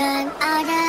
come out of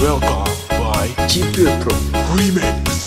Welcome by Keep It Pro Remix.